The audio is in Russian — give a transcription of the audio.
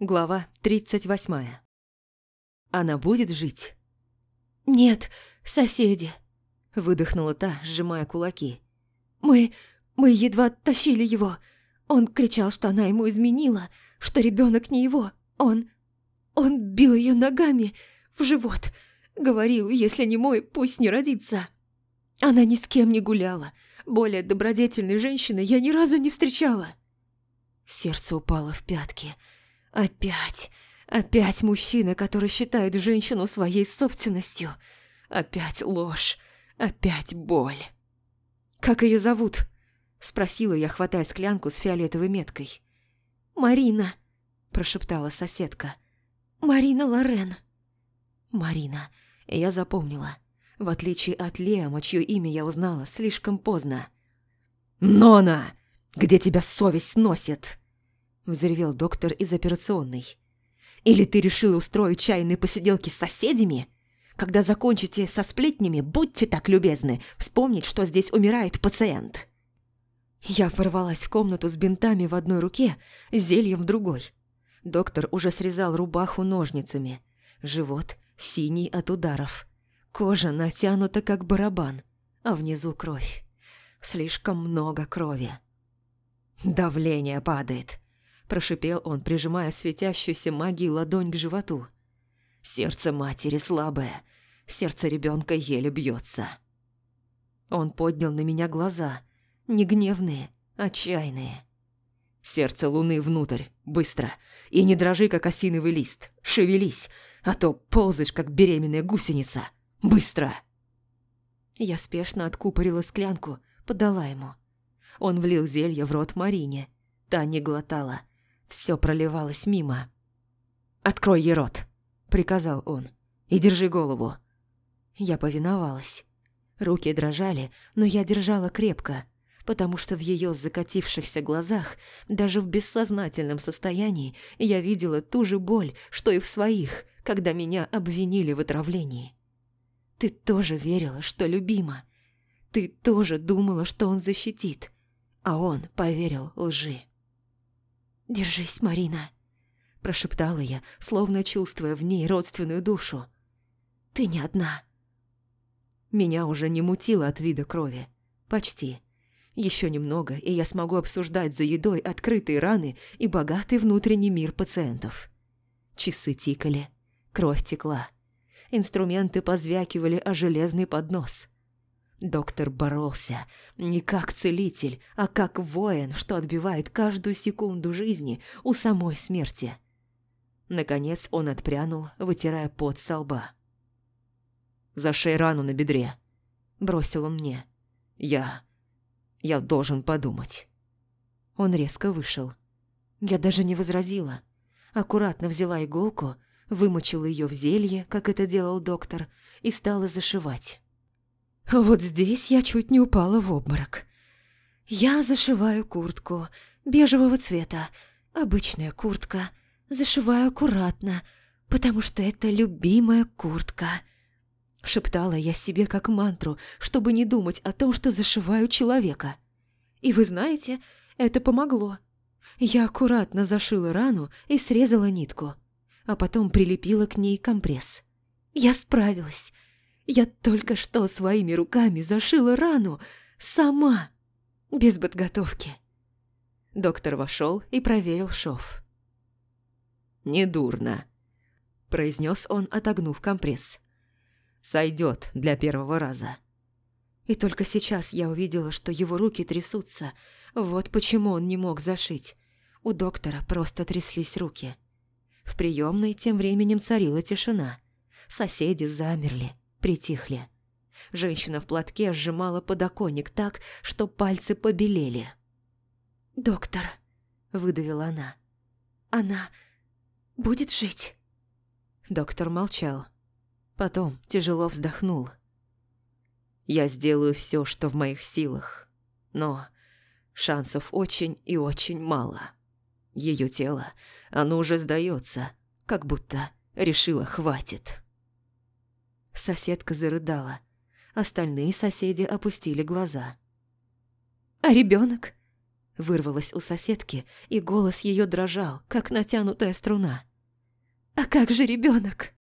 Глава 38. Она будет жить? «Нет, соседи», – выдохнула та, сжимая кулаки. «Мы... мы едва тащили его. Он кричал, что она ему изменила, что ребенок не его. Он... он бил ее ногами в живот. Говорил, если не мой, пусть не родится. Она ни с кем не гуляла. Более добродетельной женщины я ни разу не встречала». Сердце упало в пятки. Опять, опять мужчина, который считает женщину своей собственностью. Опять ложь, опять боль. «Как ее зовут?» – спросила я, хватая склянку с фиолетовой меткой. «Марина», – прошептала соседка. «Марина Лорен». «Марина», я запомнила. В отличие от Леома, чье имя я узнала слишком поздно. «Нона!» Где тебя совесть носит?» Взревел доктор из операционной. «Или ты решила устроить чайные посиделки с соседями? Когда закончите со сплетнями, будьте так любезны вспомнить, что здесь умирает пациент». Я ворвалась в комнату с бинтами в одной руке, зельем в другой. Доктор уже срезал рубаху ножницами. Живот синий от ударов. Кожа натянута, как барабан, а внизу кровь. Слишком много крови. «Давление падает», – прошипел он, прижимая светящуюся магией ладонь к животу. «Сердце матери слабое, сердце ребенка еле бьется». Он поднял на меня глаза, не гневные, отчаянные. «Сердце луны внутрь, быстро, и не дрожи, как осиновый лист, шевелись, а то ползаешь, как беременная гусеница, быстро!» Я спешно откупорила склянку, подала ему. Он влил зелье в рот Марине. Та не глотала. Все проливалось мимо. «Открой ей рот!» – приказал он. «И держи голову!» Я повиновалась. Руки дрожали, но я держала крепко, потому что в ее закатившихся глазах, даже в бессознательном состоянии, я видела ту же боль, что и в своих, когда меня обвинили в отравлении. Ты тоже верила, что любима. Ты тоже думала, что он защитит а он поверил лжи. «Держись, Марина», – прошептала я, словно чувствуя в ней родственную душу. «Ты не одна». Меня уже не мутило от вида крови. Почти. Еще немного, и я смогу обсуждать за едой открытые раны и богатый внутренний мир пациентов. Часы тикали, кровь текла. Инструменты позвякивали о железный поднос – Доктор боролся не как целитель, а как воин, что отбивает каждую секунду жизни у самой смерти. Наконец он отпрянул, вытирая пот со лба. «Зашей рану на бедре», – бросил он мне. «Я... я должен подумать». Он резко вышел. Я даже не возразила. Аккуратно взяла иголку, вымочила ее в зелье, как это делал доктор, и стала зашивать. Вот здесь я чуть не упала в обморок. Я зашиваю куртку бежевого цвета, обычная куртка. Зашиваю аккуратно, потому что это любимая куртка. Шептала я себе как мантру, чтобы не думать о том, что зашиваю человека. И вы знаете, это помогло. Я аккуратно зашила рану и срезала нитку, а потом прилепила к ней компресс. Я справилась. Я только что своими руками зашила рану. Сама. Без подготовки. Доктор вошел и проверил шов. «Недурно», – произнес он, отогнув компресс. «Сойдет для первого раза». И только сейчас я увидела, что его руки трясутся. Вот почему он не мог зашить. У доктора просто тряслись руки. В приемной тем временем царила тишина. Соседи замерли притихли. Женщина в платке сжимала подоконник так, что пальцы побелели. «Доктор», — выдавила она, — «она будет жить?» Доктор молчал. Потом тяжело вздохнул. «Я сделаю все, что в моих силах, но шансов очень и очень мало. Ее тело, оно уже сдается, как будто решила хватит». Соседка зарыдала. Остальные соседи опустили глаза. «А ребенок? Вырвалась у соседки, и голос ее дрожал, как натянутая струна. «А как же ребенок?